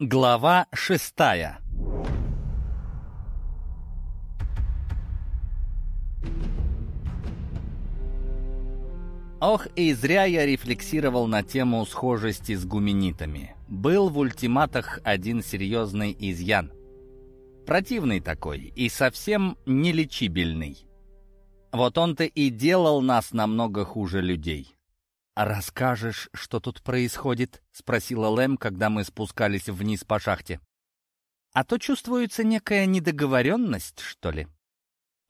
Глава шестая Ох, и зря я рефлексировал на тему схожести с гуменитами. Был в ультиматах один серьезный изъян. Противный такой и совсем нелечибельный. Вот он-то и делал нас намного хуже людей. «Расскажешь, что тут происходит?» — спросила Лэм, когда мы спускались вниз по шахте. «А то чувствуется некая недоговоренность, что ли?»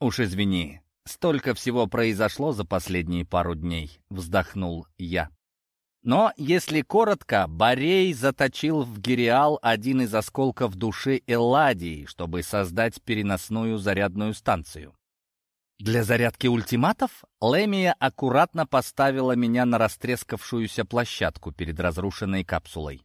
«Уж извини, столько всего произошло за последние пару дней», — вздохнул я. Но, если коротко, Борей заточил в Гиреал один из осколков души Элладии, чтобы создать переносную зарядную станцию. Для зарядки ультиматов Лемия аккуратно поставила меня на растрескавшуюся площадку перед разрушенной капсулой.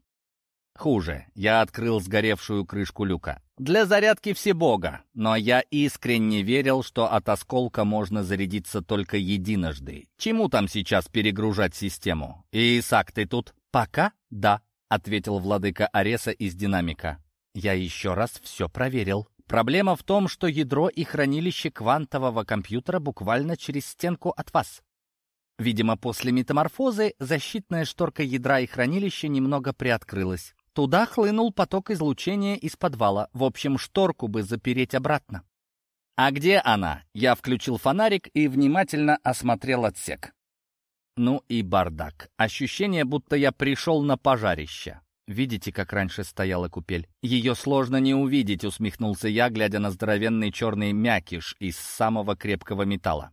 Хуже, я открыл сгоревшую крышку люка. Для зарядки всебога, но я искренне верил, что от осколка можно зарядиться только единожды. Чему там сейчас перегружать систему? Исаак, ты тут? Пока да, ответил владыка Ареса из динамика. Я еще раз все проверил. Проблема в том, что ядро и хранилище квантового компьютера буквально через стенку от вас. Видимо, после метаморфозы защитная шторка ядра и хранилища немного приоткрылась. Туда хлынул поток излучения из подвала. В общем, шторку бы запереть обратно. «А где она?» Я включил фонарик и внимательно осмотрел отсек. Ну и бардак. Ощущение, будто я пришел на пожарище. Видите, как раньше стояла купель? Ее сложно не увидеть, усмехнулся я, глядя на здоровенный черный мякиш из самого крепкого металла.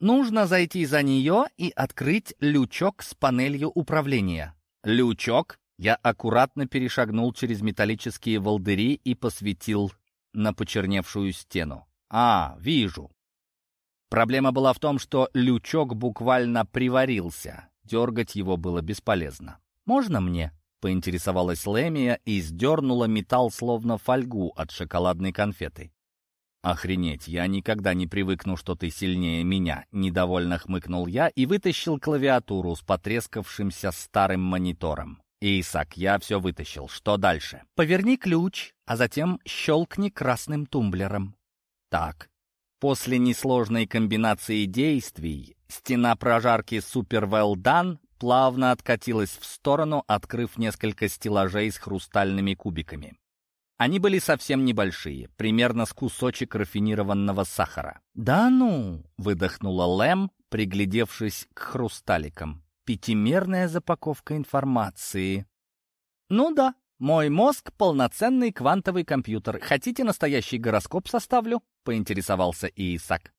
Нужно зайти за нее и открыть лючок с панелью управления. Лючок? Я аккуратно перешагнул через металлические волдыри и посветил на почерневшую стену. А, вижу. Проблема была в том, что лючок буквально приварился. Дергать его было бесполезно. «Можно мне?» Поинтересовалась Лемия и сдернула металл словно фольгу от шоколадной конфеты. «Охренеть, я никогда не привыкну, что ты сильнее меня», — недовольно хмыкнул я и вытащил клавиатуру с потрескавшимся старым монитором. «Исаак, я все вытащил. Что дальше?» «Поверни ключ, а затем щелкни красным тумблером». «Так». После несложной комбинации действий стена прожарки Super Well Done плавно откатилась в сторону, открыв несколько стеллажей с хрустальными кубиками. Они были совсем небольшие, примерно с кусочек рафинированного сахара. «Да ну!» — выдохнула Лэм, приглядевшись к хрусталикам. «Пятимерная запаковка информации». «Ну да, мой мозг — полноценный квантовый компьютер. Хотите настоящий гороскоп составлю?» — поинтересовался Иисак.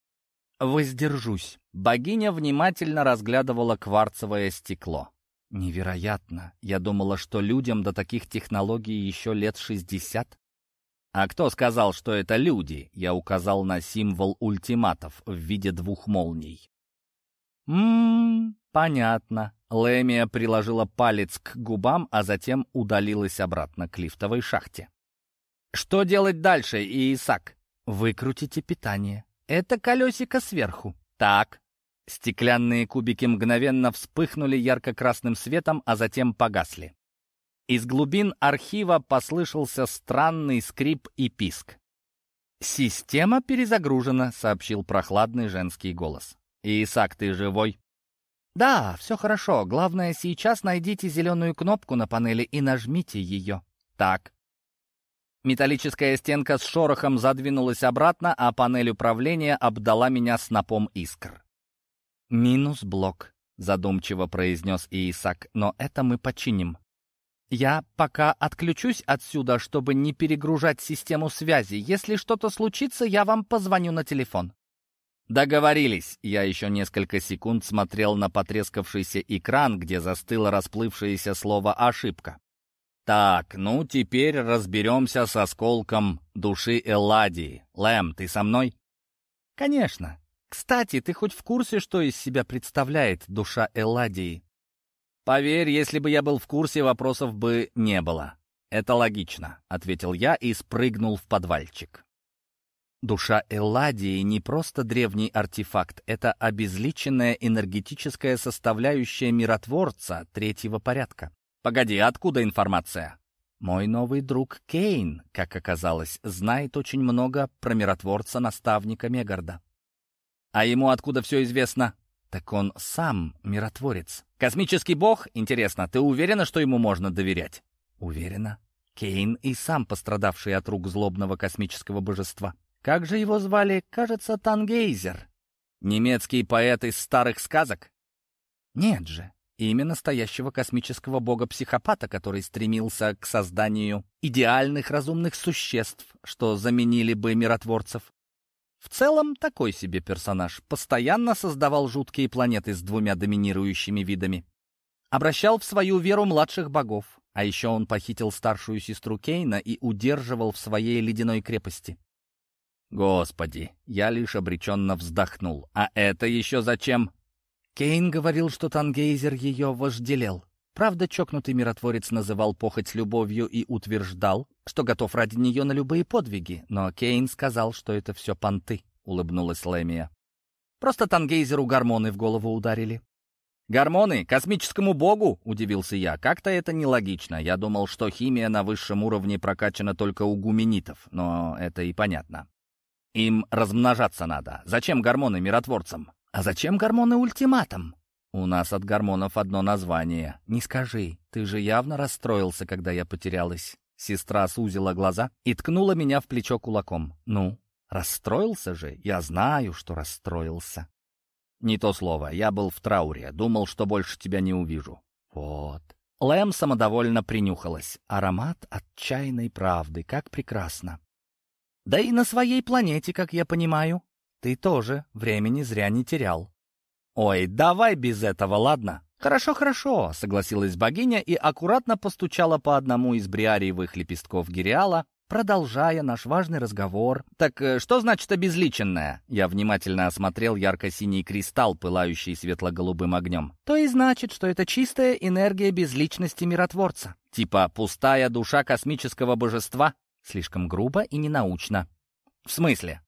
«Воздержусь». Богиня внимательно разглядывала кварцевое стекло. «Невероятно. Я думала, что людям до таких технологий еще лет шестьдесят». «А кто сказал, что это люди?» Я указал на символ ультиматов в виде двух молний. «Ммм, понятно». Лемия приложила палец к губам, а затем удалилась обратно к лифтовой шахте. «Что делать дальше, Иисак?» «Выкрутите питание. Это колесико сверху. Так. Стеклянные кубики мгновенно вспыхнули ярко-красным светом, а затем погасли. Из глубин архива послышался странный скрип и писк. «Система перезагружена», — сообщил прохладный женский голос. «Исаак, ты живой?» «Да, все хорошо. Главное, сейчас найдите зеленую кнопку на панели и нажмите ее». «Так». Металлическая стенка с шорохом задвинулась обратно, а панель управления обдала меня снопом искр. «Минус блок», — задумчиво произнес Иисак, — «но это мы починим. Я пока отключусь отсюда, чтобы не перегружать систему связи. Если что-то случится, я вам позвоню на телефон». «Договорились!» Я еще несколько секунд смотрел на потрескавшийся экран, где застыло расплывшееся слово «ошибка». Так, ну теперь разберемся с осколком души Элладии. Лэм, ты со мной? Конечно. Кстати, ты хоть в курсе, что из себя представляет душа Элладии? Поверь, если бы я был в курсе, вопросов бы не было. Это логично, ответил я и спрыгнул в подвальчик. Душа Элладии не просто древний артефакт, это обезличенная энергетическая составляющая миротворца третьего порядка. «Погоди, откуда информация?» Мой новый друг Кейн, как оказалось, знает очень много про миротворца-наставника Мегарда. А ему откуда все известно? Так он сам миротворец. Космический бог? Интересно, ты уверена, что ему можно доверять? Уверена. Кейн и сам пострадавший от рук злобного космического божества. Как же его звали? Кажется, Тангейзер. Немецкий поэт из старых сказок? Нет же, имя настоящего космического бога-психопата, который стремился к созданию идеальных разумных существ, что заменили бы миротворцев. В целом, такой себе персонаж. Постоянно создавал жуткие планеты с двумя доминирующими видами. Обращал в свою веру младших богов. А еще он похитил старшую сестру Кейна и удерживал в своей ледяной крепости. Господи, я лишь обреченно вздохнул. А это еще зачем? Кейн говорил, что Тангейзер ее вожделел. Правда, чокнутый миротворец называл похоть любовью и утверждал, что готов ради нее на любые подвиги. Но Кейн сказал, что это все понты, — улыбнулась Лэмия. Просто Тангейзеру гормоны в голову ударили. «Гормоны? Космическому богу?» — удивился я. «Как-то это нелогично. Я думал, что химия на высшем уровне прокачана только у гуменитов, но это и понятно. Им размножаться надо. Зачем гормоны миротворцам? А зачем гормоны ультиматам? У нас от гормонов одно название. Не скажи, ты же явно расстроился, когда я потерялась. Сестра сузила глаза и ткнула меня в плечо кулаком. Ну, расстроился же? Я знаю, что расстроился. Не то слово. Я был в трауре. Думал, что больше тебя не увижу. Вот. Лэм самодовольно принюхалась. Аромат отчаянной правды. Как прекрасно. Да и на своей планете, как я понимаю. Ты тоже времени зря не терял. Ой, давай без этого, ладно? Хорошо, хорошо, согласилась богиня и аккуратно постучала по одному из бриариевых лепестков гириала, продолжая наш важный разговор. «Так э, что значит обезличенное?» Я внимательно осмотрел ярко-синий кристалл, пылающий светло-голубым огнем. «То и значит, что это чистая энергия безличности миротворца. Типа пустая душа космического божества?» Слишком грубо и ненаучно. В смысле?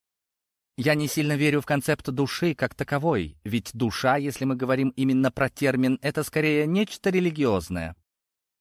Я не сильно верю в концепт души как таковой, ведь душа, если мы говорим именно про термин, это скорее нечто религиозное,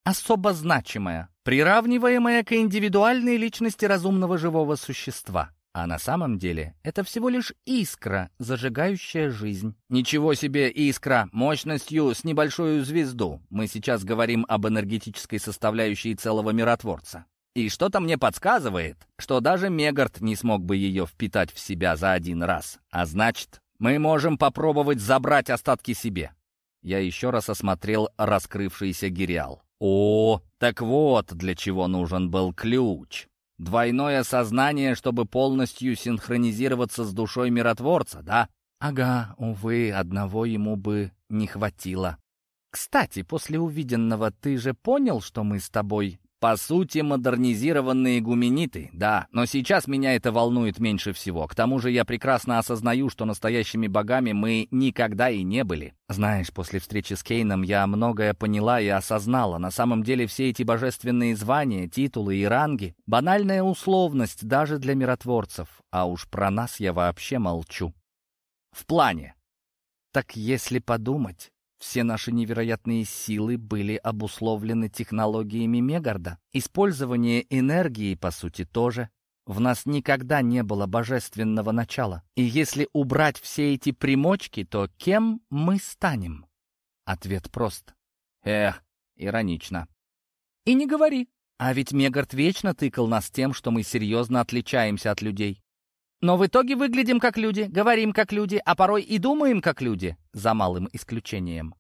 особо значимое, приравниваемое к индивидуальной личности разумного живого существа. А на самом деле это всего лишь искра, зажигающая жизнь. Ничего себе искра, мощностью с небольшую звезду. Мы сейчас говорим об энергетической составляющей целого миротворца. И что-то мне подсказывает, что даже Мегард не смог бы ее впитать в себя за один раз. А значит, мы можем попробовать забрать остатки себе. Я еще раз осмотрел раскрывшийся гириал. О, так вот для чего нужен был ключ. Двойное сознание, чтобы полностью синхронизироваться с душой миротворца, да? Ага, увы, одного ему бы не хватило. Кстати, после увиденного ты же понял, что мы с тобой по сути, модернизированные гумениты, да, но сейчас меня это волнует меньше всего. К тому же я прекрасно осознаю, что настоящими богами мы никогда и не были. Знаешь, после встречи с Кейном я многое поняла и осознала. На самом деле все эти божественные звания, титулы и ранги — банальная условность даже для миротворцев. А уж про нас я вообще молчу. В плане. Так если подумать... Все наши невероятные силы были обусловлены технологиями Мегарда. Использование энергии, по сути, тоже. В нас никогда не было божественного начала. И если убрать все эти примочки, то кем мы станем? Ответ прост. Эх, иронично. И не говори. А ведь Мегард вечно тыкал нас тем, что мы серьезно отличаемся от людей. Но в итоге выглядим как люди, говорим как люди, а порой и думаем как люди, за малым исключением.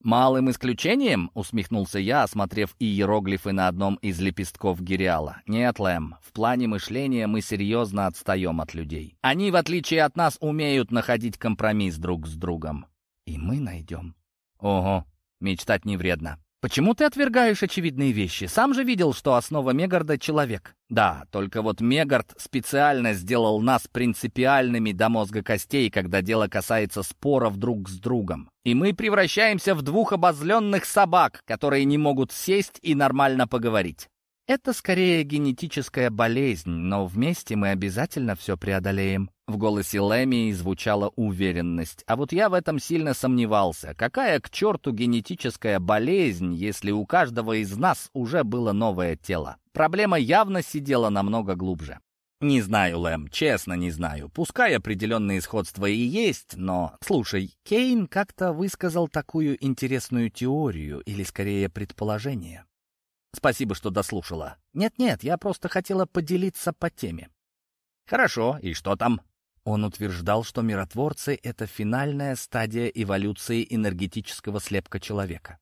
«Малым исключением?» — усмехнулся я, осмотрев иероглифы на одном из лепестков гириала. «Нет, Лэм, в плане мышления мы серьезно отстаем от людей. Они, в отличие от нас, умеют находить компромисс друг с другом. И мы найдем». «Ого, мечтать не вредно. «Почему ты отвергаешь очевидные вещи? Сам же видел, что основа Мегарда — человек». «Да, только вот Мегард специально сделал нас принципиальными до мозга костей, когда дело касается споров друг с другом. И мы превращаемся в двух обозленных собак, которые не могут сесть и нормально поговорить». Это скорее генетическая болезнь, но вместе мы обязательно все преодолеем. В голосе Лэмии звучала уверенность, а вот я в этом сильно сомневался. Какая к черту генетическая болезнь, если у каждого из нас уже было новое тело? Проблема явно сидела намного глубже. «Не знаю, Лэм, честно не знаю. Пускай определенные сходства и есть, но...» «Слушай, Кейн как-то высказал такую интересную теорию, или скорее предположение. Спасибо, что дослушала. Нет-нет, я просто хотела поделиться по теме. Хорошо, и что там? Он утверждал, что миротворцы — это финальная стадия эволюции энергетического слепка человека.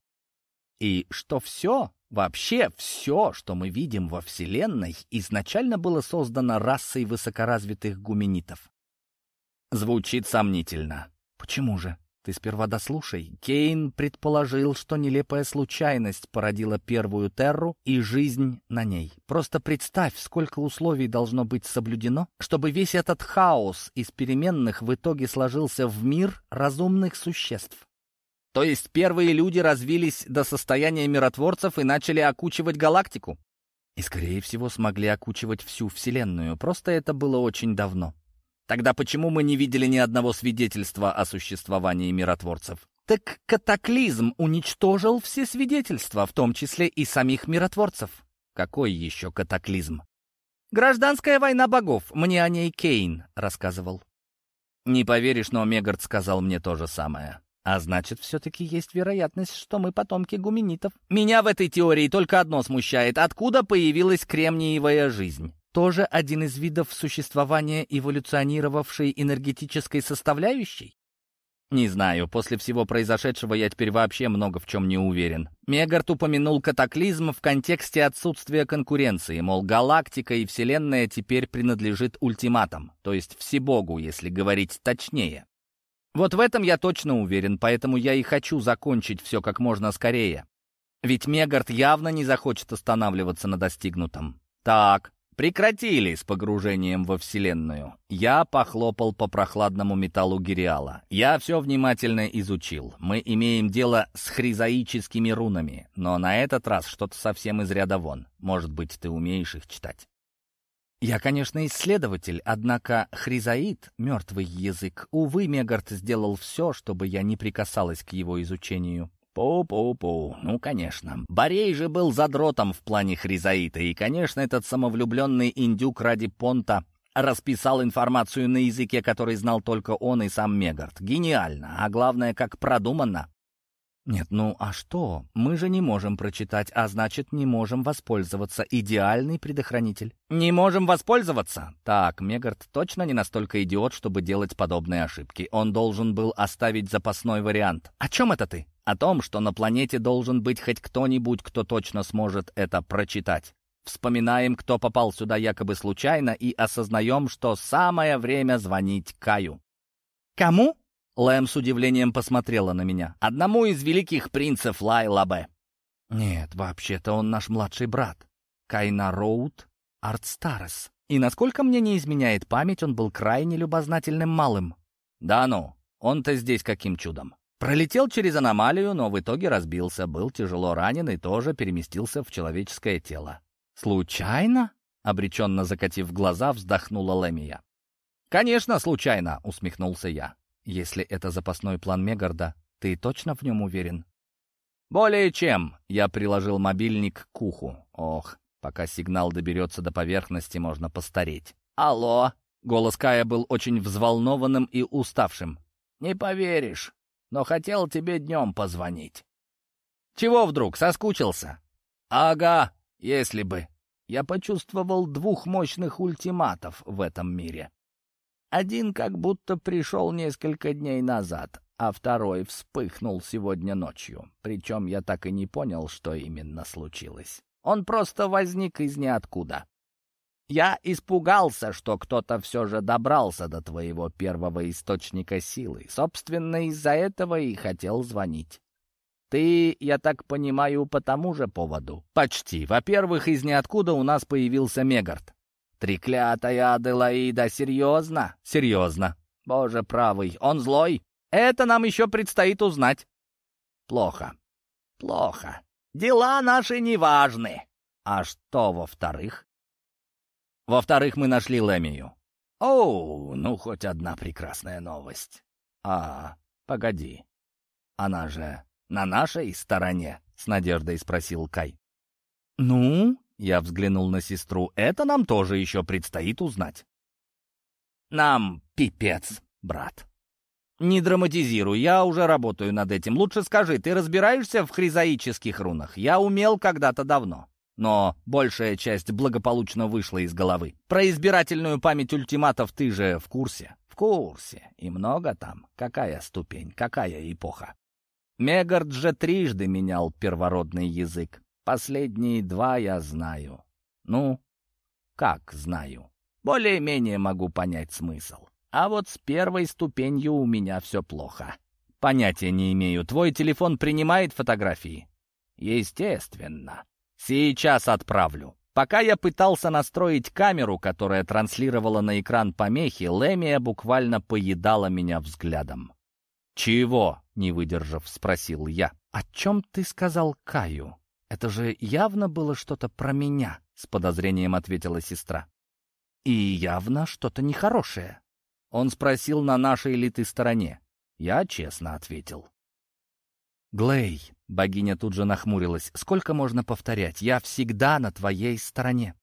И что все, вообще все, что мы видим во Вселенной, изначально было создано расой высокоразвитых гуменитов. Звучит сомнительно. Почему же? Ты сперва дослушай. Кейн предположил, что нелепая случайность породила первую терру и жизнь на ней. Просто представь, сколько условий должно быть соблюдено, чтобы весь этот хаос из переменных в итоге сложился в мир разумных существ. То есть первые люди развились до состояния миротворцев и начали окучивать галактику? И, скорее всего, смогли окучивать всю Вселенную, просто это было очень давно. Тогда почему мы не видели ни одного свидетельства о существовании миротворцев? Так катаклизм уничтожил все свидетельства, в том числе и самих миротворцев. Какой еще катаклизм? Гражданская война богов, мне о ней Кейн рассказывал. Не поверишь, но Мегард сказал мне то же самое. А значит, все-таки есть вероятность, что мы потомки гуменитов. Меня в этой теории только одно смущает. Откуда появилась кремниевая жизнь? Тоже один из видов существования эволюционировавшей энергетической составляющей? Не знаю, после всего произошедшего я теперь вообще много в чем не уверен. Мегарт упомянул катаклизм в контексте отсутствия конкуренции, мол, галактика и Вселенная теперь принадлежит ультиматам, то есть всебогу, если говорить точнее. Вот в этом я точно уверен, поэтому я и хочу закончить все как можно скорее. Ведь Мегарт явно не захочет останавливаться на достигнутом. Так, Прекратили с погружением во Вселенную. Я похлопал по прохладному металлу Гириала. Я все внимательно изучил. Мы имеем дело с хризаическими рунами, но на этот раз что-то совсем из ряда вон. Может быть, ты умеешь их читать. Я, конечно, исследователь, однако хризаит — мертвый язык. Увы, Мегарт сделал все, чтобы я не прикасалась к его изучению. Пу-пу-пу, ну, конечно. Борей же был задротом в плане Хризаита, и, конечно, этот самовлюбленный индюк ради понта расписал информацию на языке, который знал только он и сам Мегард. Гениально, а главное, как продуманно. Нет, ну а что? Мы же не можем прочитать, а значит, не можем воспользоваться. Идеальный предохранитель. Не можем воспользоваться? Так, Мегард точно не настолько идиот, чтобы делать подобные ошибки. Он должен был оставить запасной вариант. О чем это ты? О том, что на планете должен быть хоть кто-нибудь, кто точно сможет это прочитать. Вспоминаем, кто попал сюда якобы случайно, и осознаем, что самое время звонить Каю. «Кому?» Лэм с удивлением посмотрела на меня. «Одному из великих принцев Лайлабе». «Нет, вообще-то он наш младший брат. Кайна Роуд Артстарес. И насколько мне не изменяет память, он был крайне любознательным малым». «Да ну, он-то здесь каким чудом?» Пролетел через аномалию, но в итоге разбился, был тяжело ранен и тоже переместился в человеческое тело. «Случайно?» — обреченно закатив глаза, вздохнула Лемия. «Конечно, случайно!» — усмехнулся я. «Если это запасной план Мегарда, ты точно в нем уверен?» «Более чем!» — я приложил мобильник к уху. Ох, пока сигнал доберется до поверхности, можно постареть. «Алло!» — голос Кая был очень взволнованным и уставшим. «Не поверишь, но хотел тебе днем позвонить». «Чего вдруг? Соскучился?» «Ага, если бы. Я почувствовал двух мощных ультиматов в этом мире. Один как будто пришел несколько дней назад, а второй вспыхнул сегодня ночью. Причем я так и не понял, что именно случилось. Он просто возник из ниоткуда. Я испугался, что кто-то все же добрался до твоего первого источника силы. Собственно, из-за этого и хотел звонить. Ты, я так понимаю, по тому же поводу? Почти. Во-первых, из ниоткуда у нас появился Мегард. Треклятая Аделаида, серьезно? Серьезно. Боже правый, он злой? Это нам еще предстоит узнать. Плохо. Плохо. Дела наши неважны. А что во-вторых? Во-вторых, мы нашли Лемию. Оу, ну хоть одна прекрасная новость. А, погоди. Она же на нашей стороне? С надеждой спросил Кай. Ну, я взглянул на сестру, это нам тоже еще предстоит узнать. Нам пипец, брат. Не драматизируй, я уже работаю над этим. Лучше скажи, ты разбираешься в хризаических рунах? Я умел когда-то давно. Но большая часть благополучно вышла из головы. Про избирательную память ультиматов ты же в курсе? В курсе. И много там. Какая ступень, какая эпоха. Мегард же трижды менял первородный язык. Последние два я знаю. Ну, как знаю? Более-менее могу понять смысл. А вот с первой ступенью у меня все плохо. Понятия не имею. Твой телефон принимает фотографии? Естественно. Сейчас отправлю. Пока я пытался настроить камеру, которая транслировала на экран помехи, Лемия буквально поедала меня взглядом. «Чего?» — не выдержав, спросил я. «О чем ты сказал Каю? Это же явно было что-то про меня», — с подозрением ответила сестра. «И явно что-то нехорошее». Он спросил на нашей ли ты стороне. Я честно ответил. «Глей», — богиня тут же нахмурилась, — «сколько можно повторять? Я всегда на твоей стороне».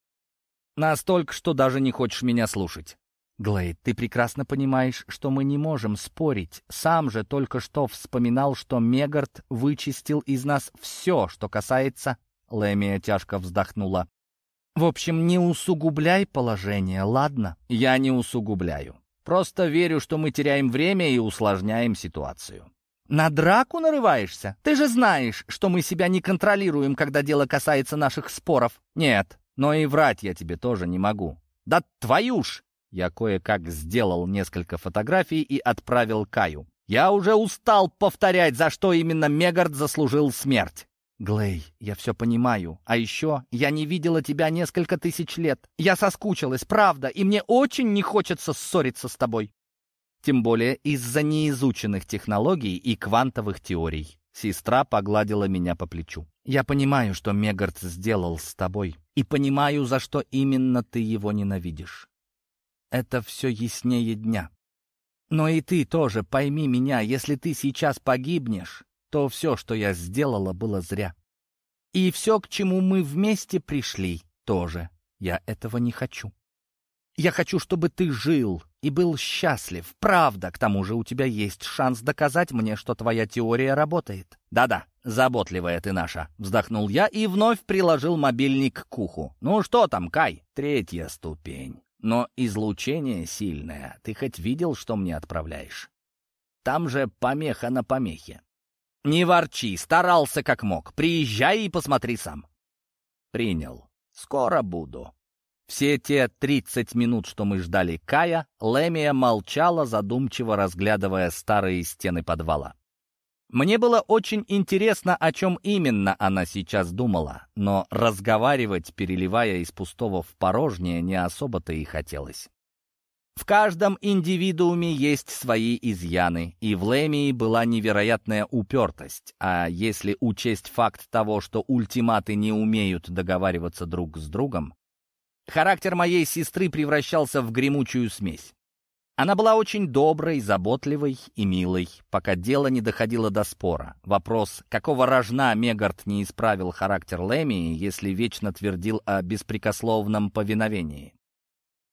«Настолько, что даже не хочешь меня слушать». «Глейд, ты прекрасно понимаешь, что мы не можем спорить. Сам же только что вспоминал, что Мегард вычистил из нас все, что касается...» Лэмия тяжко вздохнула. «В общем, не усугубляй положение, ладно?» «Я не усугубляю. Просто верю, что мы теряем время и усложняем ситуацию. На драку нарываешься? Ты же знаешь, что мы себя не контролируем, когда дело касается наших споров. Нет, но и врать я тебе тоже не могу. Да твою ж! Я кое-как сделал несколько фотографий и отправил Каю. Я уже устал повторять, за что именно Мегард заслужил смерть. Глей, я все понимаю. А еще я не видела тебя несколько тысяч лет. Я соскучилась, правда, и мне очень не хочется ссориться с тобой. Тем более из-за неизученных технологий и квантовых теорий. Сестра погладила меня по плечу. «Я понимаю, что Мегард сделал с тобой, и понимаю, за что именно ты его ненавидишь. Это все яснее дня. Но и ты тоже пойми меня, если ты сейчас погибнешь, то все, что я сделала, было зря. И все, к чему мы вместе пришли, тоже. Я этого не хочу. Я хочу, чтобы ты жил и был счастлив. Правда, к тому же у тебя есть шанс доказать мне, что твоя теория работает. Да-да, заботливая ты наша, вздохнул я и вновь приложил мобильник к уху. Ну что там, Кай? Третья ступень. Но излучение сильное. Ты хоть видел, что мне отправляешь? Там же помеха на помехе. Не ворчи, старался как мог. Приезжай и посмотри сам. Принял. Скоро буду. Все те 30 минут, что мы ждали Кая, Лемия молчала, задумчиво разглядывая старые стены подвала. Мне было очень интересно, о чем именно она сейчас думала, но разговаривать, переливая из пустого в порожнее, не особо-то и хотелось. В каждом индивидууме есть свои изъяны, и в Лемии была невероятная упертость, а если учесть факт того, что ультиматы не умеют договариваться друг с другом, Характер моей сестры превращался в гремучую смесь. Она была очень доброй, заботливой и милой, пока дело не доходило до спора. Вопрос, какого рожна Мегард не исправил характер Лемии, если вечно твердил о беспрекословном повиновении.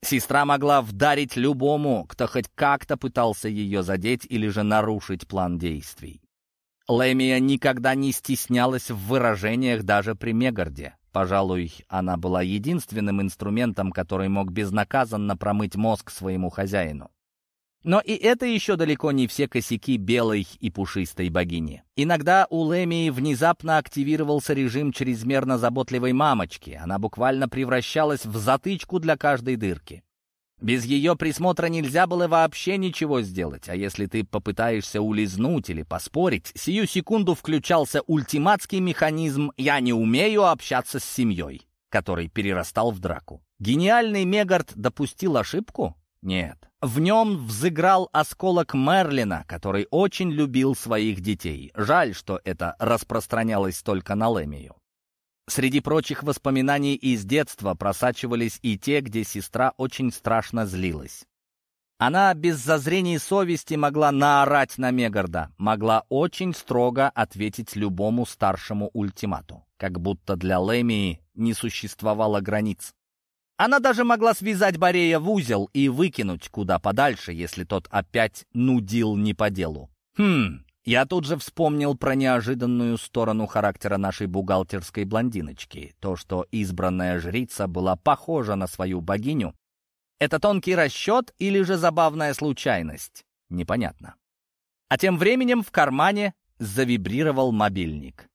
Сестра могла вдарить любому, кто хоть как-то пытался ее задеть или же нарушить план действий. Лемия никогда не стеснялась в выражениях даже при Мегарде. Пожалуй, она была единственным инструментом, который мог безнаказанно промыть мозг своему хозяину. Но и это еще далеко не все косяки белой и пушистой богини. Иногда у Лемии внезапно активировался режим чрезмерно заботливой мамочки. Она буквально превращалась в затычку для каждой дырки. Без ее присмотра нельзя было вообще ничего сделать, а если ты попытаешься улизнуть или поспорить, сию секунду включался ультиматский механизм «я не умею общаться с семьей», который перерастал в драку. Гениальный Мегард допустил ошибку? Нет. В нем взыграл осколок Мерлина, который очень любил своих детей. Жаль, что это распространялось только на Лемию. Среди прочих воспоминаний из детства просачивались и те, где сестра очень страшно злилась. Она без зазрений совести могла наорать на Мегарда, могла очень строго ответить любому старшему ультимату, как будто для Лемии не существовало границ. Она даже могла связать Борея в узел и выкинуть куда подальше, если тот опять нудил не по делу. Хм, я тут же вспомнил про неожиданную сторону характера нашей бухгалтерской блондиночки. То, что избранная жрица была похожа на свою богиню, это тонкий расчет или же забавная случайность? Непонятно. А тем временем в кармане завибрировал мобильник.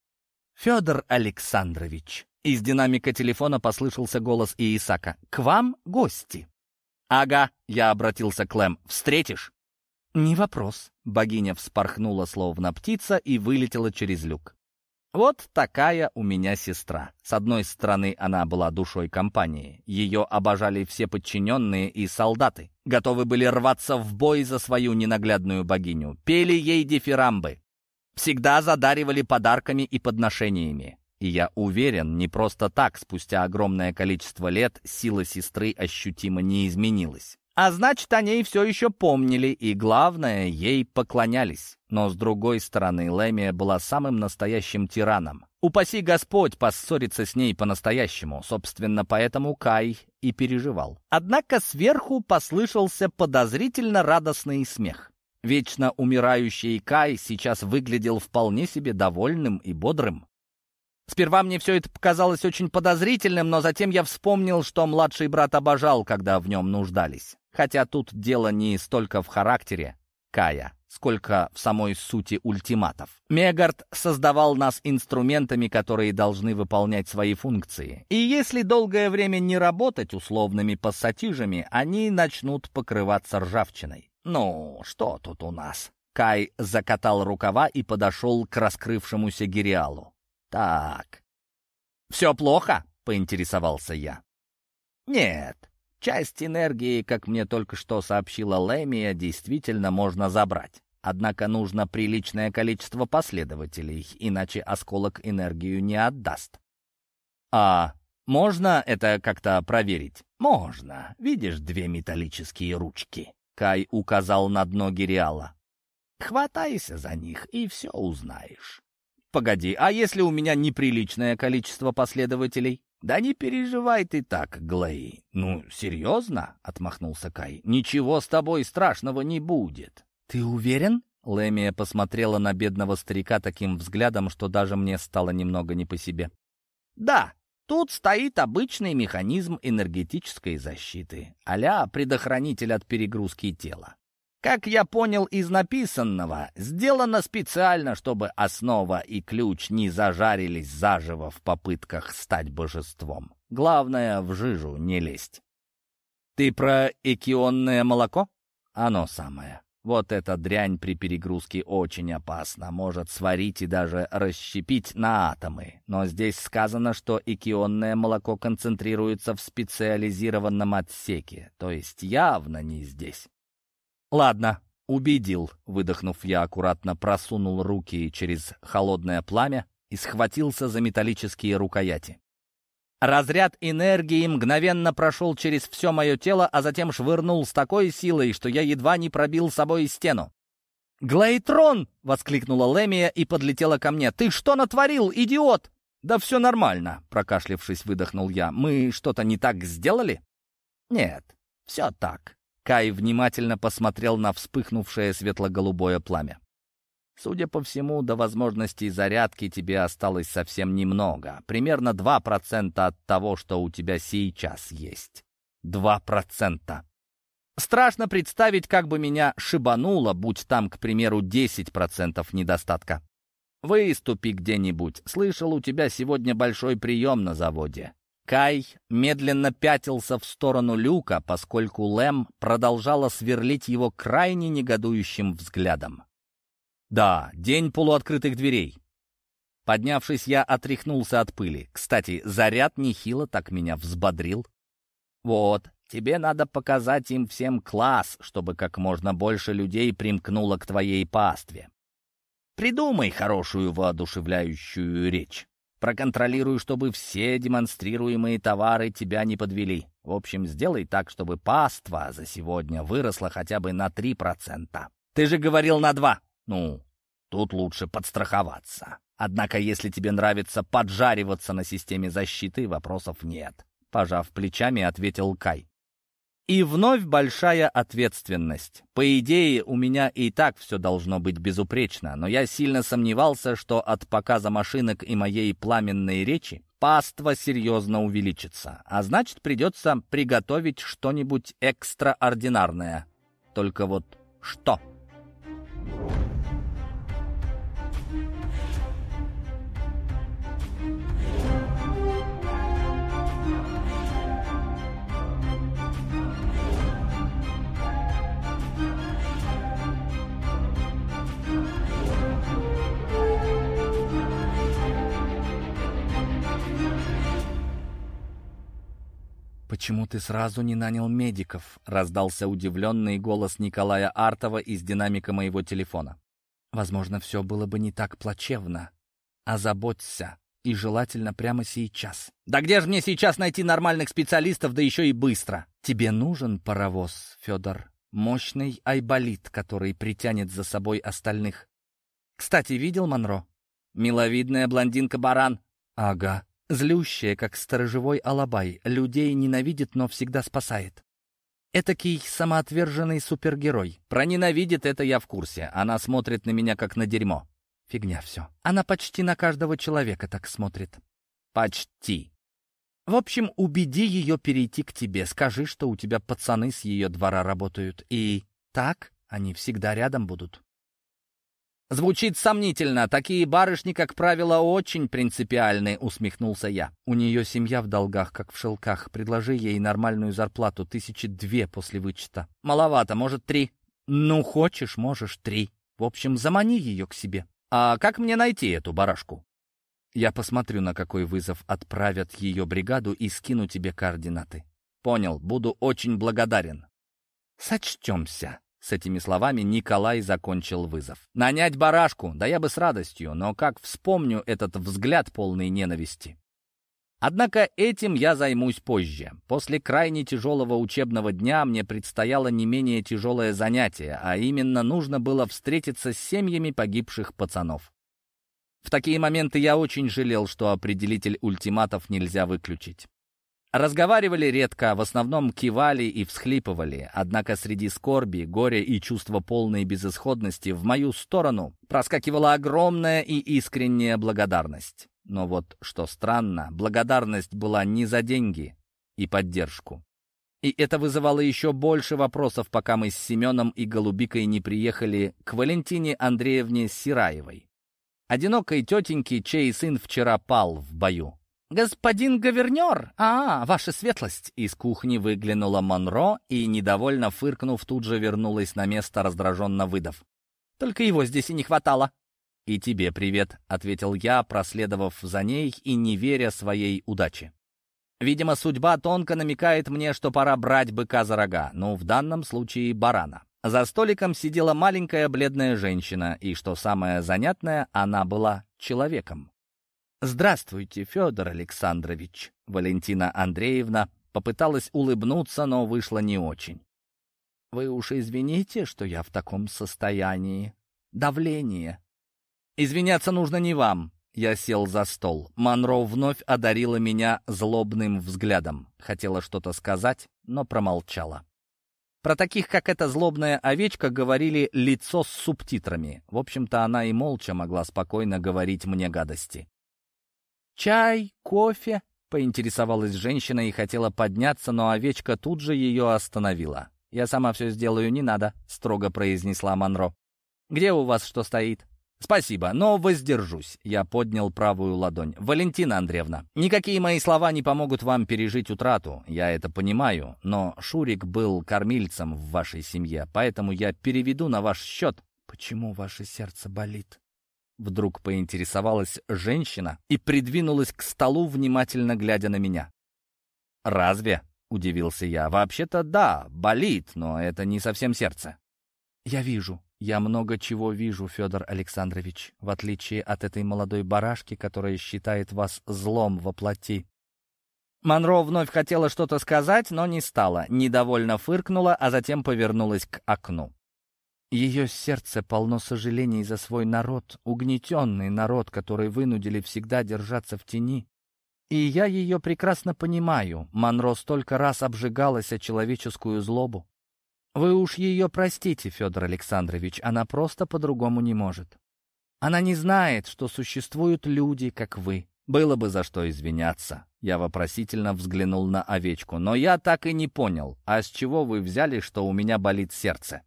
«Федор Александрович!» Из динамика телефона послышался голос Иисака. «К вам гости!» «Ага», — я обратился к Лэм. «Встретишь?» «Не вопрос». Богиня вспорхнула, словно птица, и вылетела через люк. Вот такая у меня сестра. С одной стороны, она была душой компании. Ее обожали все подчиненные и солдаты. Готовы были рваться в бой за свою ненаглядную богиню. Пели ей дифирамбы. Всегда задаривали подарками и подношениями. И я уверен, не просто так, спустя огромное количество лет, сила сестры ощутимо не изменилась. А значит, о ней все еще помнили и, главное, ей поклонялись. Но, с другой стороны, Лемия была самым настоящим тираном. Упаси Господь поссориться с ней по-настоящему. Собственно, поэтому Кай и переживал. Однако сверху послышался подозрительно радостный смех. Вечно умирающий Кай сейчас выглядел вполне себе довольным и бодрым. Сперва мне все это показалось очень подозрительным, но затем я вспомнил, что младший брат обожал, когда в нем нуждались. Хотя тут дело не столько в характере Кая, сколько в самой сути ультиматов. Мегард создавал нас инструментами, которые должны выполнять свои функции. И если долгое время не работать условными пассатижами, они начнут покрываться ржавчиной. Ну, что тут у нас? Кай закатал рукава и подошел к раскрывшемуся Гириалу. Так. «Все плохо?» — поинтересовался я. «Нет, Часть энергии, как мне только что сообщила Лэмия, действительно можно забрать. Однако нужно приличное количество последователей, иначе осколок энергию не отдаст. А можно это как-то проверить? Можно. Видишь две металлические ручки? Кай указал на дно Гириала. Хватайся за них, и все узнаешь. Погоди, а если у меня неприличное количество последователей? «Да не переживай ты так, Глей. Ну, серьезно?» — отмахнулся Кай. «Ничего с тобой страшного не будет». «Ты уверен?» Лэмия посмотрела на бедного старика таким взглядом, что даже мне стало немного не по себе. «Да, тут стоит обычный механизм энергетической защиты, а предохранитель от перегрузки тела. Как я понял из написанного, сделано специально, чтобы основа и ключ не зажарились заживо в попытках стать божеством. Главное, в жижу не лезть. Ты про экионное молоко? Оно самое. Вот эта дрянь при перегрузке очень опасна, может сварить и даже расщепить на атомы. Но здесь сказано, что экионное молоко концентрируется в специализированном отсеке, то есть явно не здесь. «Ладно, убедил», — выдохнув, я аккуратно просунул руки через холодное пламя и схватился за металлические рукояти. Разряд энергии мгновенно прошел через все мое тело, а затем швырнул с такой силой, что я едва не пробил собой стену. «Глейтрон!» — воскликнула Лемия и подлетела ко мне. «Ты что натворил, идиот?» «Да все нормально», — прокашлившись, выдохнул я. «Мы что-то не так сделали?» «Нет, все так. Кай внимательно посмотрел на вспыхнувшее светло-голубое пламя. Судя по всему, до возможности зарядки тебе осталось совсем немного. Примерно 2% от того, что у тебя сейчас есть. 2%. Страшно представить, как бы меня шибануло, будь там, к примеру, 10% недостатка. Выступи где-нибудь. Слышал, у тебя сегодня большой прием на заводе. Кай медленно пятился в сторону люка, поскольку Лэм продолжала сверлить его крайне негодующим взглядом. «Да, день полуоткрытых дверей». Поднявшись, я отряхнулся от пыли. Кстати, заряд нехило так меня взбодрил. «Вот, тебе надо показать им всем класс, чтобы как можно больше людей примкнуло к твоей пастве. Придумай хорошую воодушевляющую речь». Проконтролируй, чтобы все демонстрируемые товары тебя не подвели. В общем, сделай так, чтобы паства за сегодня выросла хотя бы на 3%. Ты же говорил на 2. Ну, тут лучше подстраховаться. Однако, если тебе нравится поджариваться на системе защиты, вопросов нет. Пожав плечами, ответил Кай. И вновь большая ответственность. По идее, у меня и так все должно быть безупречно, но я сильно сомневался, что от показа машинок и моей пламенной речи паства серьезно увеличится, а значит, придется приготовить что-нибудь экстраординарное. Только вот что? «Почему ты сразу не нанял медиков?» — раздался удивленный голос Николая Артова из динамика моего телефона. «Возможно, все было бы не так плачевно. Озаботься, и желательно прямо сейчас». «Да где же мне сейчас найти нормальных специалистов, да еще и быстро?» «Тебе нужен паровоз, Федор. Мощный айболит, который притянет за собой остальных. Кстати, видел Монро?» «Миловидная блондинка-баран». «Ага. Злющая, как сторожевой алабай, людей ненавидит, но всегда спасает. Этакий самоотверженный супергерой. Про ненавидит это я в курсе. Она смотрит на меня, как на дерьмо. Фигня все. Она почти на каждого человека так смотрит. Почти. В общем, убеди ее перейти к тебе. Скажи, что у тебя пацаны с ее двора работают. И так они всегда рядом будут. «Звучит сомнительно. Такие барышни, как правило, очень принципиальны», — усмехнулся я. «У нее семья в долгах, как в шелках. Предложи ей нормальную зарплату, тысячи две после вычета. Маловато, может, три?» «Ну, хочешь, можешь, три. В общем, замани ее к себе. А как мне найти эту барашку?» «Я посмотрю, на какой вызов отправят ее бригаду и скину тебе координаты». «Понял, буду очень благодарен». «Сочтемся», с этими словами Николай закончил вызов. «Нанять барашку? Да я бы с радостью, но как вспомню этот взгляд полный ненависти». Однако этим я займусь позже. После крайне тяжелого учебного дня мне предстояло не менее тяжелое занятие, а именно нужно было встретиться с семьями погибших пацанов. В такие моменты я очень жалел, что определитель ультиматов нельзя выключить. Разговаривали редко, в основном кивали и всхлипывали, однако среди скорби, горя и чувства полной безысходности в мою сторону проскакивала огромная и искренняя благодарность. Но вот, что странно, благодарность была не за деньги и поддержку. И это вызывало еще больше вопросов, пока мы с Семеном и Голубикой не приехали к Валентине Андреевне Сираевой. Одинокой тетеньке, чей сын вчера пал в бою. «Господин говернер! А, ваша светлость!» Из кухни выглянула Монро и, недовольно фыркнув, тут же вернулась на место, раздраженно выдав. «Только его здесь и не хватало!» «И тебе привет», — ответил я, проследовав за ней и не веря своей удаче. Видимо, судьба тонко намекает мне, что пора брать быка за рога, ну, в данном случае барана. За столиком сидела маленькая бледная женщина, и, что самое занятное, она была человеком. «Здравствуйте, Федор Александрович!» Валентина Андреевна попыталась улыбнуться, но вышло не очень. «Вы уж извините, что я в таком состоянии. Давление». «Извиняться нужно не вам». Я сел за стол. Монро вновь одарила меня злобным взглядом. Хотела что-то сказать, но промолчала. Про таких, как эта злобная овечка, говорили лицо с субтитрами. В общем-то, она и молча могла спокойно говорить мне гадости. «Чай? Кофе?» — поинтересовалась женщина и хотела подняться, но овечка тут же ее остановила. «Я сама все сделаю, не надо», — строго произнесла Монро. «Где у вас что стоит?» «Спасибо, но воздержусь», — я поднял правую ладонь. «Валентина Андреевна, никакие мои слова не помогут вам пережить утрату, я это понимаю, но Шурик был кормильцем в вашей семье, поэтому я переведу на ваш счет». «Почему ваше сердце болит?» Вдруг поинтересовалась женщина и придвинулась к столу, внимательно глядя на меня. «Разве?» — удивился я. «Вообще-то да, болит, но это не совсем сердце». «Я вижу. Я много чего вижу, Федор Александрович, в отличие от этой молодой барашки, которая считает вас злом во плоти. Монро вновь хотела что-то сказать, но не стала, недовольно фыркнула, а затем повернулась к окну. Ее сердце полно сожалений за свой народ, угнетенный народ, который вынудили всегда держаться в тени. И я ее прекрасно понимаю. Монро столько раз обжигалась о человеческую злобу. Вы уж ее простите, Федор Александрович, она просто по-другому не может. Она не знает, что существуют люди, как вы. Было бы за что извиняться. Я вопросительно взглянул на овечку, но я так и не понял, а с чего вы взяли, что у меня болит сердце?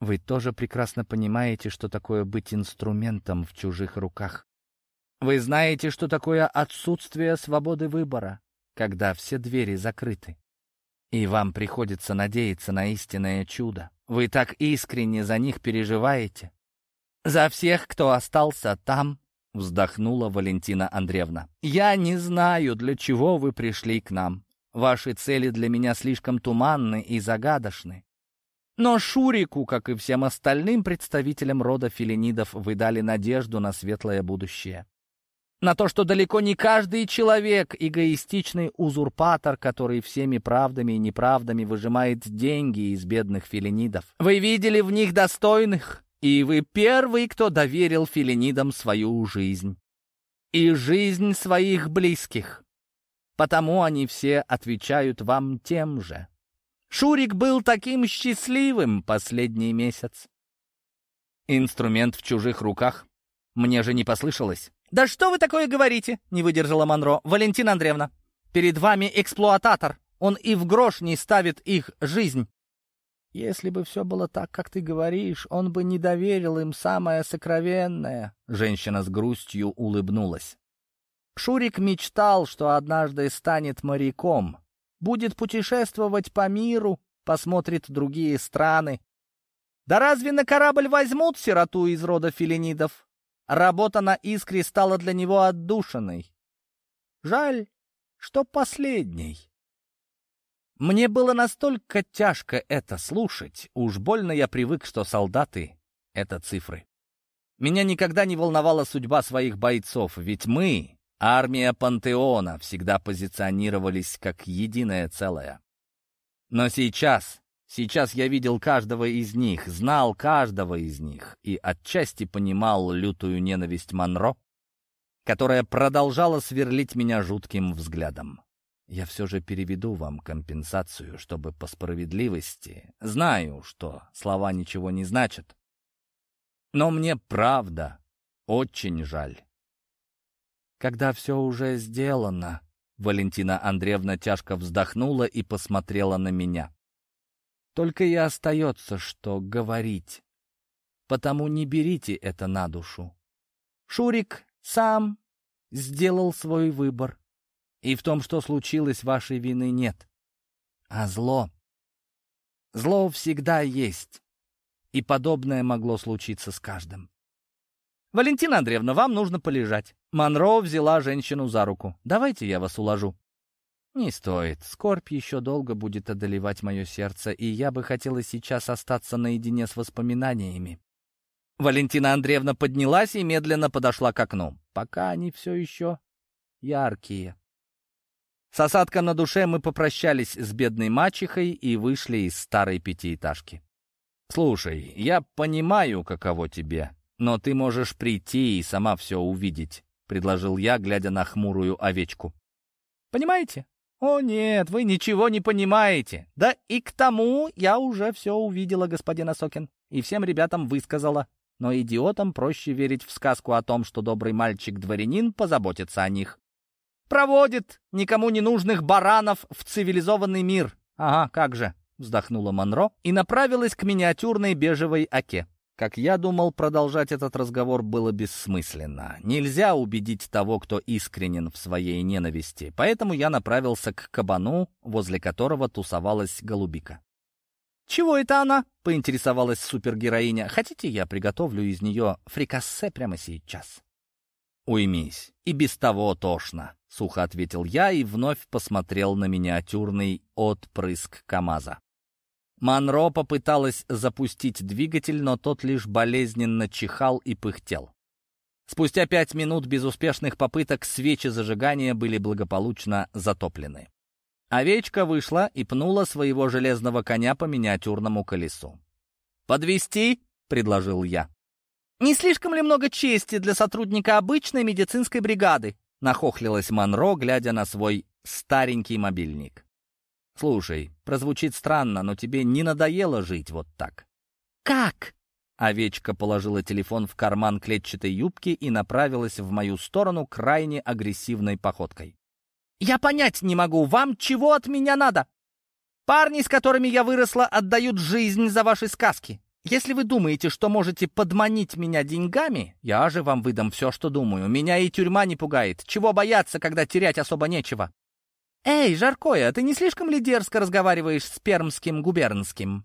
Вы тоже прекрасно понимаете, что такое быть инструментом в чужих руках. Вы знаете, что такое отсутствие свободы выбора, когда все двери закрыты. И вам приходится надеяться на истинное чудо. Вы так искренне за них переживаете. За всех, кто остался там, вздохнула Валентина Андреевна. Я не знаю, для чего вы пришли к нам. Ваши цели для меня слишком туманны и загадочны. Но Шурику, как и всем остальным представителям рода филинидов, вы дали надежду на светлое будущее на то, что далеко не каждый человек — эгоистичный узурпатор, который всеми правдами и неправдами выжимает деньги из бедных филинидов. Вы видели в них достойных, и вы первый, кто доверил филинидам свою жизнь. И жизнь своих близких. Потому они все отвечают вам тем же. Шурик был таким счастливым последний месяц. Инструмент в чужих руках. Мне же не послышалось. «Да что вы такое говорите?» — не выдержала Монро. «Валентина Андреевна, перед вами эксплуататор. Он и в грош не ставит их жизнь». «Если бы все было так, как ты говоришь, он бы не доверил им самое сокровенное». Женщина с грустью улыбнулась. Шурик мечтал, что однажды станет моряком, будет путешествовать по миру, посмотрит другие страны. Да разве на корабль возьмут сироту из рода филинидов? Работа на «Искре» стала для него отдушиной. Жаль, что последней. Мне было настолько тяжко это слушать, уж больно я привык, что солдаты — это цифры. Меня никогда не волновала судьба своих бойцов, ведь мы, армия Пантеона, всегда позиционировались как единое целое. Но сейчас Сейчас я видел каждого из них, знал каждого из них и отчасти понимал лютую ненависть Монро, которая продолжала сверлить меня жутким взглядом. Я все же переведу вам компенсацию, чтобы по справедливости. Знаю, что слова ничего не значат. Но мне правда очень жаль. Когда все уже сделано, Валентина Андреевна тяжко вздохнула и посмотрела на меня. Только и остается, что говорить. Потому не берите это на душу. Шурик сам сделал свой выбор. И в том, что случилось, вашей вины нет. А зло... Зло всегда есть. И подобное могло случиться с каждым. «Валентина Андреевна, вам нужно полежать». Монро взяла женщину за руку. «Давайте я вас уложу». «Не стоит. Скорбь еще долго будет одолевать мое сердце, и я бы хотела сейчас остаться наедине с воспоминаниями». Валентина Андреевна поднялась и медленно подошла к окну. «Пока они все еще яркие». С осадком на душе мы попрощались с бедной мачехой и вышли из старой пятиэтажки. «Слушай, я понимаю, каково тебе, но ты можешь прийти и сама все увидеть», — предложил я, глядя на хмурую овечку. «Понимаете? «О нет, вы ничего не понимаете. Да и к тому я уже все увидела, господин Осокин, и всем ребятам высказала. Но идиотам проще верить в сказку о том, что добрый мальчик-дворянин позаботится о них. Проводит никому не нужных баранов в цивилизованный мир. Ага, как же!» — вздохнула Монро и направилась к миниатюрной бежевой оке. Как я думал, продолжать этот разговор было бессмысленно. Нельзя убедить того, кто искренен в своей ненависти, поэтому я направился к кабану, возле которого тусовалась голубика. «Чего это она?» — поинтересовалась супергероиня. «Хотите, я приготовлю из нее фрикассе прямо сейчас?» «Уймись, и без того тошно», — сухо ответил я и вновь посмотрел на миниатюрный отпрыск КамАЗа. Монро попыталась запустить двигатель, но тот лишь болезненно чихал и пыхтел. Спустя пять минут безуспешных попыток свечи зажигания были благополучно затоплены. Овечка вышла и пнула своего железного коня по миниатюрному колесу. «Подвести?» — предложил я. «Не слишком ли много чести для сотрудника обычной медицинской бригады?» — нахохлилась Монро, глядя на свой старенький мобильник. «Слушай, прозвучит странно, но тебе не надоело жить вот так?» «Как?» Овечка положила телефон в карман клетчатой юбки и направилась в мою сторону крайне агрессивной походкой. «Я понять не могу, вам чего от меня надо? Парни, с которыми я выросла, отдают жизнь за ваши сказки. Если вы думаете, что можете подманить меня деньгами, я же вам выдам все, что думаю. Меня и тюрьма не пугает. Чего бояться, когда терять особо нечего? Эй, Жаркоя, ты не слишком ли дерзко разговариваешь с пермским губернским?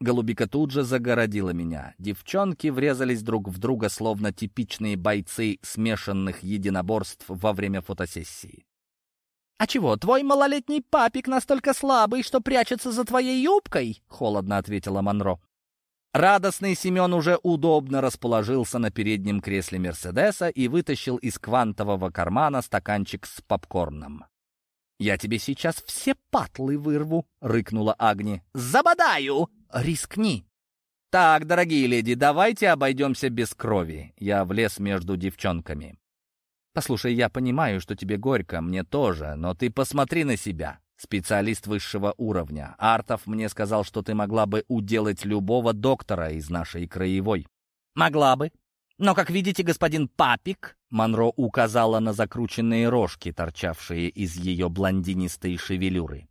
Голубика тут же загородила меня. Девчонки врезались друг в друга, словно типичные бойцы смешанных единоборств во время фотосессии. «А чего, твой малолетний папик настолько слабый, что прячется за твоей юбкой?» — холодно ответила Монро. Радостный Семен уже удобно расположился на переднем кресле Мерседеса и вытащил из квантового кармана стаканчик с попкорном. «Я тебе сейчас все патлы вырву», — рыкнула Агни. «Забодаю! Рискни!» «Так, дорогие леди, давайте обойдемся без крови». Я влез между девчонками. «Послушай, я понимаю, что тебе горько, мне тоже, но ты посмотри на себя специалист высшего уровня. Артов мне сказал, что ты могла бы уделать любого доктора из нашей краевой». «Могла бы. Но, как видите, господин Папик...» Монро указала на закрученные рожки, торчавшие из ее блондинистой шевелюры.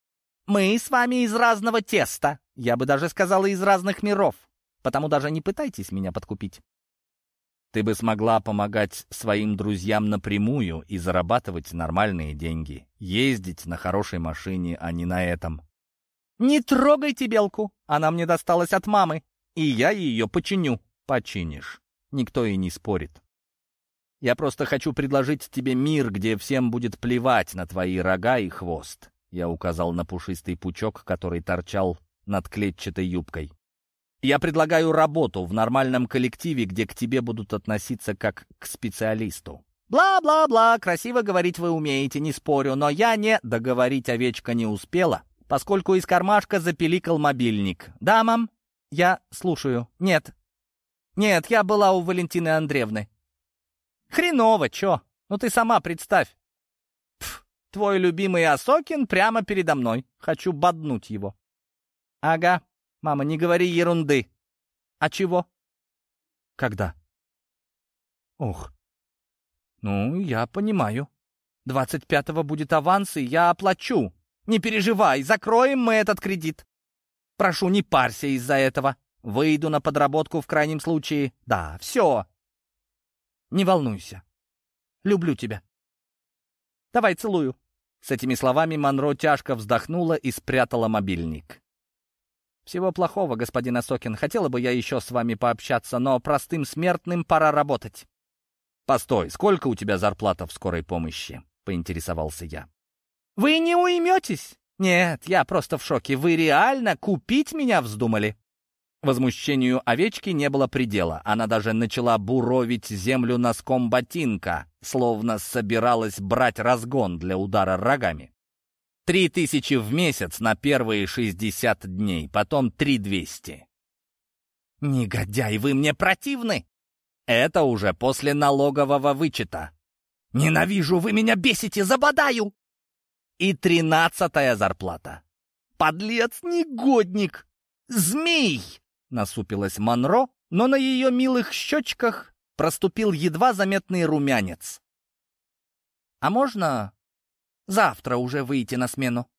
«Мы с вами из разного теста. Я бы даже сказала, из разных миров. Потому даже не пытайтесь меня подкупить. Ты бы смогла помогать своим друзьям напрямую и зарабатывать нормальные деньги. Ездить на хорошей машине, а не на этом. «Не трогайте белку! Она мне досталась от мамы, и я ее починю». «Починишь. Никто и не спорит. Я просто хочу предложить тебе мир, где всем будет плевать на твои рога и хвост». Я указал на пушистый пучок, который торчал над клетчатой юбкой. Я предлагаю работу в нормальном коллективе, где к тебе будут относиться как к специалисту. Бла-бла-бла, красиво говорить вы умеете, не спорю, но я не... Договорить овечка не успела, поскольку из кармашка запеликал мобильник. Да, мам? Я слушаю. Нет. Нет, я была у Валентины Андреевны. Хреново, чё? Ну ты сама представь. Пф, твой любимый Осокин прямо передо мной. Хочу боднуть его. Ага, Мама, не говори ерунды. А чего? Когда? Ох. Ну, я понимаю. Двадцать пятого будет аванс, и я оплачу. Не переживай, закроем мы этот кредит. Прошу, не парься из-за этого. Выйду на подработку в крайнем случае. Да, все. Не волнуйся. Люблю тебя. Давай целую. С этими словами Монро тяжко вздохнула и спрятала мобильник. «Всего плохого, господин Осокин. Хотела бы я еще с вами пообщаться, но простым смертным пора работать». «Постой, сколько у тебя зарплата в скорой помощи?» — поинтересовался я. «Вы не уйметесь?» «Нет, я просто в шоке. Вы реально купить меня вздумали?» Возмущению овечки не было предела. Она даже начала буровить землю носком ботинка, словно собиралась брать разгон для удара рогами. Три тысячи в месяц на первые шестьдесят дней, потом три двести. «Негодяй, вы мне противны!» Это уже после налогового вычета. «Ненавижу, вы меня бесите, забодаю!» И тринадцатая зарплата. «Подлец, негодник! Змей!» Насупилась Монро, но на ее милых щечках проступил едва заметный румянец. «А можно Завтра уже выйти на смену.